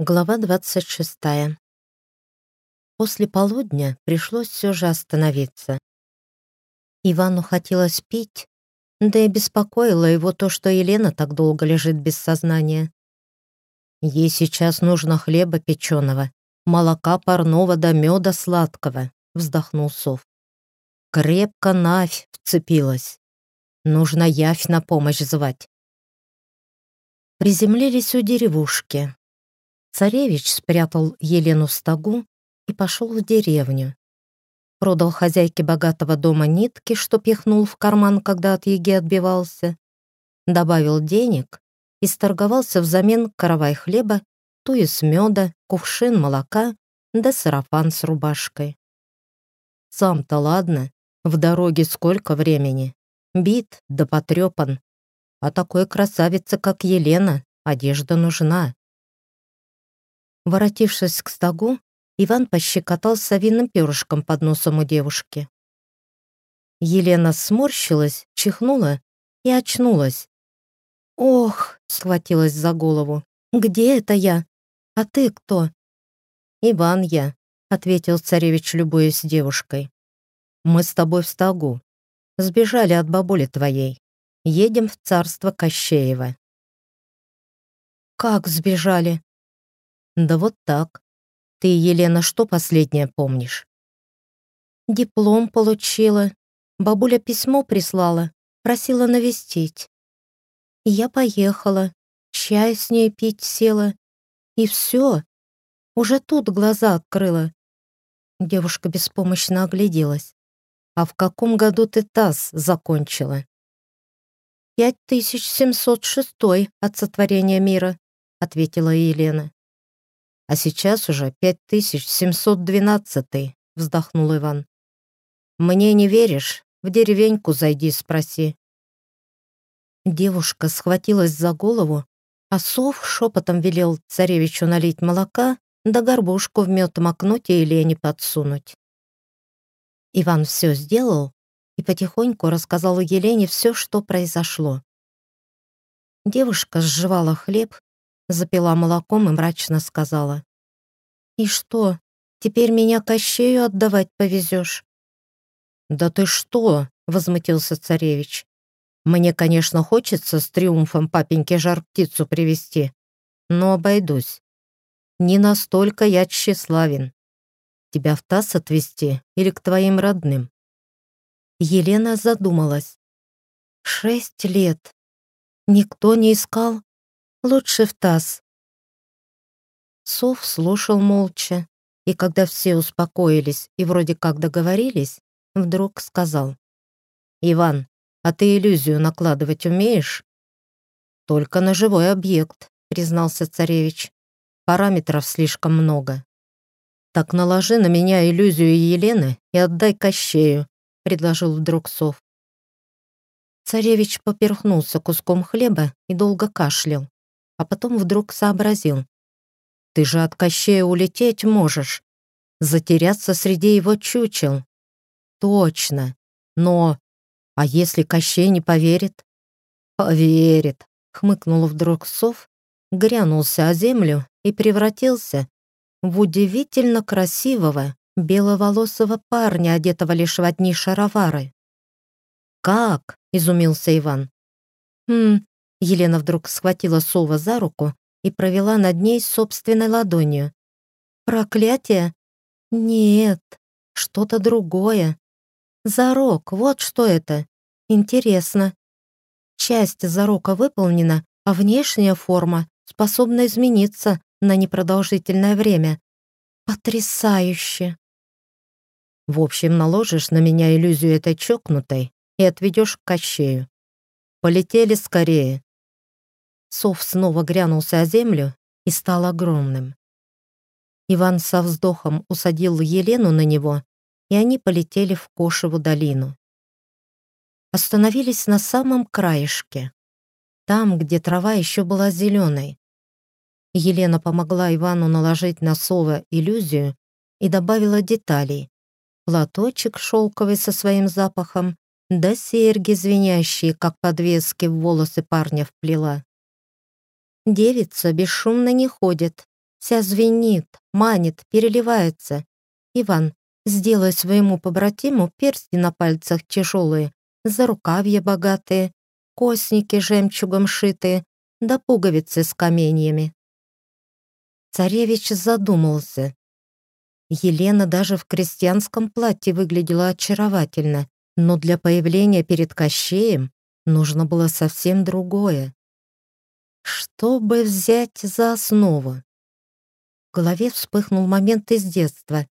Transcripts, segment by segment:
Глава 26. После полудня пришлось все же остановиться. Ивану хотелось пить, да и беспокоило его то, что Елена так долго лежит без сознания. Ей сейчас нужно хлеба печеного, молока парного да меда сладкого, вздохнул Сов. Крепко Навь вцепилась. Нужно Явь на помощь звать. Приземлились у деревушки, Царевич спрятал Елену в стогу и пошел в деревню. Продал хозяйке богатого дома нитки, что пихнул в карман, когда от еги отбивался. Добавил денег и сторговался взамен каравай хлеба, туис меда, кувшин молока да сарафан с рубашкой. Сам-то ладно, в дороге сколько времени. Бит да потрепан. А такой красавице, как Елена, одежда нужна. Воротившись к стогу, Иван пощекотал совиным перышком под носом у девушки. Елена сморщилась, чихнула и очнулась. «Ох!» — схватилась за голову. «Где это я? А ты кто?» «Иван я», — ответил царевич, любуясь девушкой. «Мы с тобой в стогу. Сбежали от бабули твоей. Едем в царство Кощеева». «Как сбежали?» Да вот так. Ты, Елена, что последнее помнишь? Диплом получила. Бабуля письмо прислала, просила навестить. Я поехала, чай с ней пить села. И все. Уже тут глаза открыла. Девушка беспомощно огляделась. «А в каком году ты ТАСС закончила?» «5706 от сотворения мира», — ответила Елена. А сейчас уже 5712, вздохнул Иван. Мне не веришь? В деревеньку зайди, спроси. Девушка схватилась за голову, а сов шепотом велел царевичу налить молока, да горбушку в мед макнуть и Елене подсунуть. Иван все сделал и потихоньку рассказал Елене все, что произошло. Девушка сживала хлеб, запила молоком и мрачно сказала. «И что, теперь меня Кощею отдавать повезешь?» «Да ты что?» — возмутился царевич. «Мне, конечно, хочется с триумфом папеньке жар-птицу привести, но обойдусь. Не настолько я тщеславен. Тебя в таз отвезти или к твоим родным?» Елена задумалась. «Шесть лет. Никто не искал. Лучше в таз. Сов слушал молча, и когда все успокоились и вроде как договорились, вдруг сказал. «Иван, а ты иллюзию накладывать умеешь?» «Только на живой объект», — признался царевич. «Параметров слишком много». «Так наложи на меня иллюзию Елены и отдай Кощею», — предложил вдруг Сов. Царевич поперхнулся куском хлеба и долго кашлял, а потом вдруг сообразил. Ты же от Кощея улететь можешь. Затеряться среди его чучел. Точно. Но... А если Кощей не поверит? Поверит. Хмыкнул вдруг сов, грянулся о землю и превратился в удивительно красивого беловолосого парня, одетого лишь в одни шаровары. «Как?» — изумился Иван. «Хм...» — Елена вдруг схватила сова за руку и провела над ней собственной ладонью. «Проклятие? Нет, что-то другое. Зарок, вот что это. Интересно. Часть зарока выполнена, а внешняя форма способна измениться на непродолжительное время. Потрясающе!» В общем, наложишь на меня иллюзию этой чокнутой и отведешь к Кощею. Полетели скорее. Сов снова грянулся о землю и стал огромным. Иван со вздохом усадил Елену на него, и они полетели в Кошеву долину. Остановились на самом краешке, там, где трава еще была зеленой. Елена помогла Ивану наложить на сова иллюзию и добавила деталей. Платочек шелковый со своим запахом, да серьги звенящие, как подвески в волосы парня вплела. Девица бесшумно не ходит, вся звенит, манит, переливается. Иван, сделай своему побратиму персти на пальцах тяжелые, зарукавья богатые, костники жемчугом шитые, да пуговицы с каменьями. Царевич задумался. Елена даже в крестьянском платье выглядела очаровательно, но для появления перед Кощеем нужно было совсем другое. Что бы взять за основу? В голове вспыхнул момент из детства.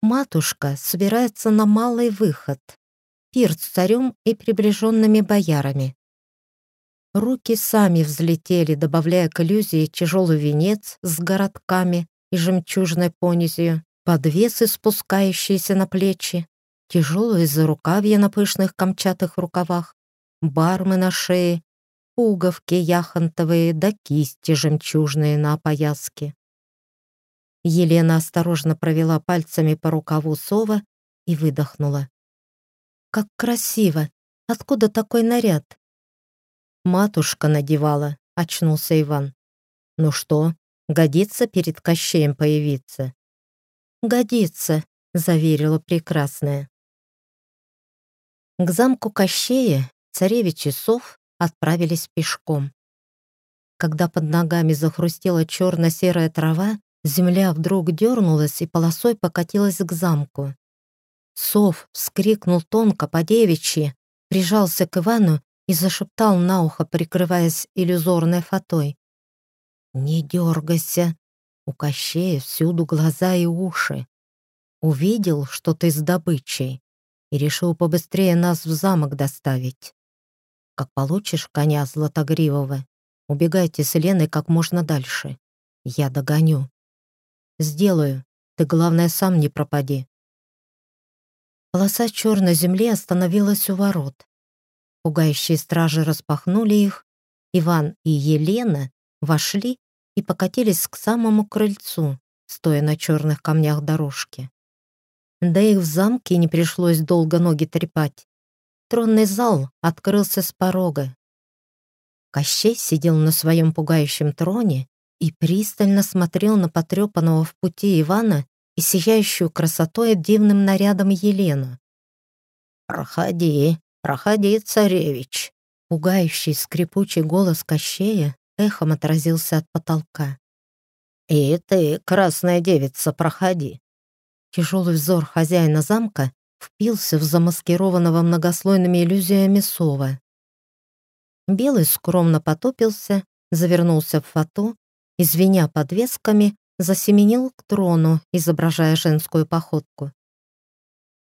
Матушка собирается на малый выход. Пир с царем и приближенными боярами. Руки сами взлетели, добавляя к иллюзии тяжелый венец с городками и жемчужной понизью, подвесы, спускающиеся на плечи, тяжелые зарукавья на пышных камчатых рукавах, бармы на шее, пуговки яхонтовые да кисти жемчужные на опояске. Елена осторожно провела пальцами по рукаву сова и выдохнула. «Как красиво! Откуда такой наряд?» «Матушка надевала», — очнулся Иван. «Ну что, годится перед Кощеем появиться?» «Годится», — заверила прекрасная. К замку Кощея царевич сов отправились пешком. Когда под ногами захрустела черно-серая трава, земля вдруг дернулась и полосой покатилась к замку. Сов вскрикнул тонко по девичьи, прижался к Ивану и зашептал на ухо, прикрываясь иллюзорной фатой. «Не дергайся, у Кощея всюду глаза и уши. Увидел, что ты с добычей, и решил побыстрее нас в замок доставить. Как получишь коня златогривого, убегайте с Леной как можно дальше. Я догоню. Сделаю. Ты, главное, сам не пропади». Полоса черной земли остановилась у ворот. Пугающие стражи распахнули их. Иван и Елена вошли и покатились к самому крыльцу, стоя на черных камнях дорожки. Да их в замке не пришлось долго ноги трепать. Тронный зал открылся с порога. Кощей сидел на своем пугающем троне и пристально смотрел на потрепанного в пути Ивана и сияющую красотой дивным нарядом Елену. «Проходи, проходи, царевич!» Пугающий скрипучий голос Кощея эхом отразился от потолка. «И ты, красная девица, проходи!» Тяжелый взор хозяина замка впился в замаскированного многослойными иллюзиями сова. Белый скромно потопился, завернулся в фату и, звеня подвесками, засеменил к трону, изображая женскую походку.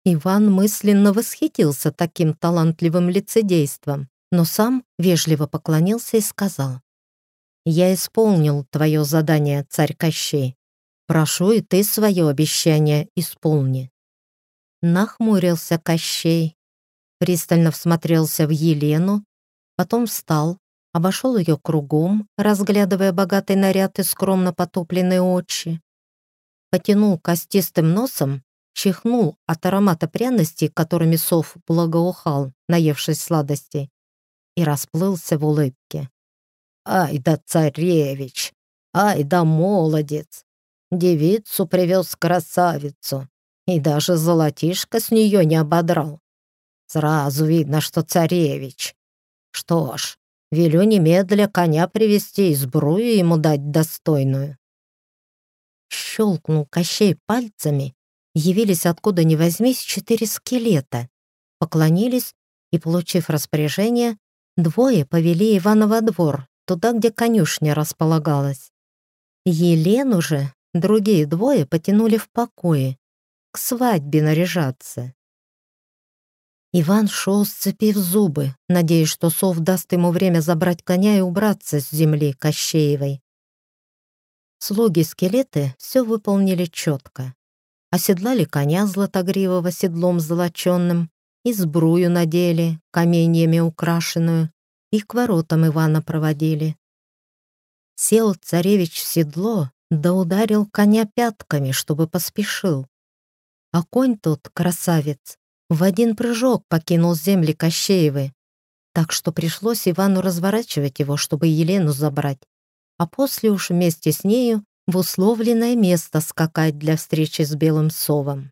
Иван мысленно восхитился таким талантливым лицедейством, но сам вежливо поклонился и сказал, «Я исполнил твое задание, царь Кощей. Прошу и ты свое обещание исполни». Нахмурился Кощей, пристально всмотрелся в Елену, потом встал, обошел ее кругом, разглядывая богатый наряд и скромно потопленные очи. Потянул костистым носом, чихнул от аромата пряностей, которыми сов благоухал, наевшись сладостей, и расплылся в улыбке. «Ай да царевич! Ай да молодец! Девицу привез красавицу, и даже золотишко с нее не ободрал. Сразу видно, что царевич. Что ж, велю немедля коня привести и сбрую ему дать достойную. Щелкнул Кощей пальцами, явились откуда ни возьмись четыре скелета, поклонились и, получив распоряжение, двое повели Ивана во двор, туда, где конюшня располагалась. Елену же другие двое потянули в покое, к свадьбе наряжаться. Иван шел, сцепив зубы, надеясь, что сов даст ему время забрать коня и убраться с земли Кощеевой. Слуги-скелеты все выполнили четко. Оседлали коня златогривого седлом золоченным, и сбрую надели, каменьями украшенную, и к воротам Ивана проводили. Сел царевич в седло, да ударил коня пятками, чтобы поспешил. А конь тот, красавец, в один прыжок покинул земли Кощеевы, так что пришлось Ивану разворачивать его, чтобы Елену забрать, а после уж вместе с нею в условленное место скакать для встречи с белым совом.